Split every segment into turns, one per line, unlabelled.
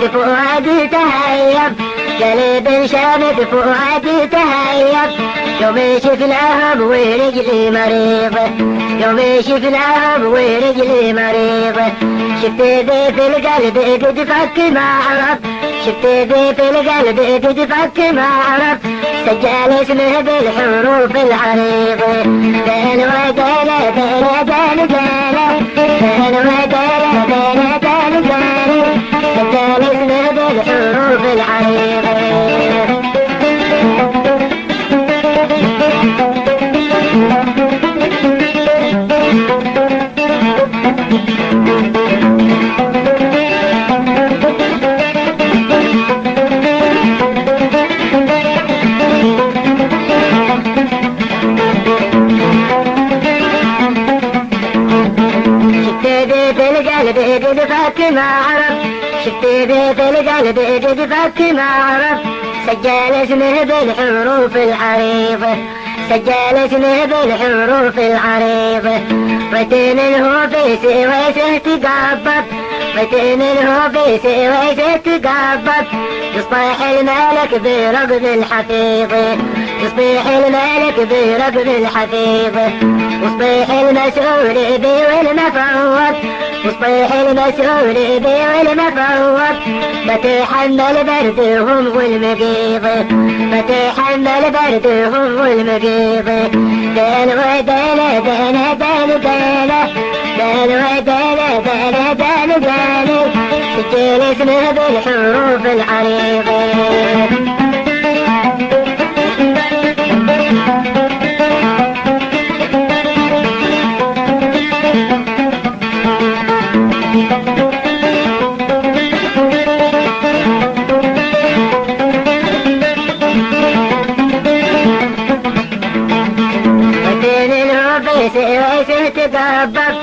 شامت فؤادي تهيب. قلب شامت فؤادي تهيب. يوم شفناهم ورجلي مريضة يوم شفناهم ورجلي مريضة شفت ذي في القلب تدفك ما عرف شفت ذي في القلب تدفك ما عرف سجل اسمه بالحروف العريضة بين ودانا بين دانا بين ودانا القلب قد ما عرف بيت القلب قد ما عرف سجل اسمه بالحروف العريضة سجل اسمه بالحروف العريضة ريت منه في سويسه تقبض ريت منه في سويسه تقبض يصبح الملك برقب الحفيظة يصبح الملك برقب الحفيظة وصبيح المسؤول بي والمفوض وصبيح المسؤول بي والمفوض بتحمل بردهم والمقيض بتحمل بردهم والمقيض دين ودين دين دين دين دين ودين دين دين دين سجل اسمه بالحروف العريضة. تدبر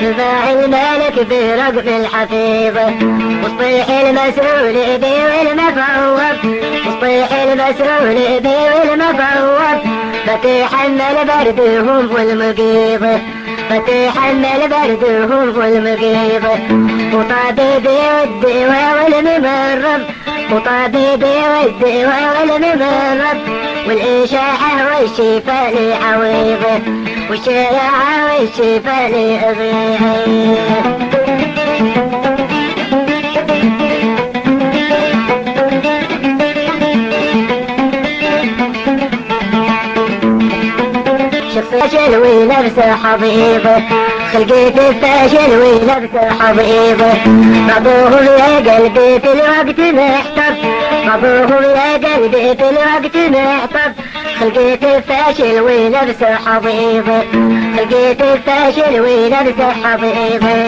شفاع الملك برقم الحفيظة وصبيح المسؤول بي والمفوض. وصبيح المسؤول بي والمفوض. فتحمل بردهم والمقيضة فتحمل بردهم والمقيضة وطبيبي والدواء والممرض. وطبيبي والدواء والممرض. والإشاعة والشفاء لعويضة والشراعة والشفاء لأبيعي فاشل ونفسه حبيبه خلقيت فاشل ونفسه حبيبه بعضهم يا قلبي في الوقت محتر بعضهم يا قلبي في الوقت محتر. خلقيت فاشل ونفسه حبيبه خلقيت فاشل ونفسه حبيبه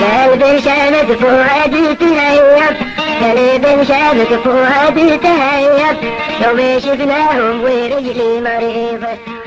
قلب شامت فؤادي تهيب شامت فؤادي تهيب يوم شفناهم ورجلي مريضة.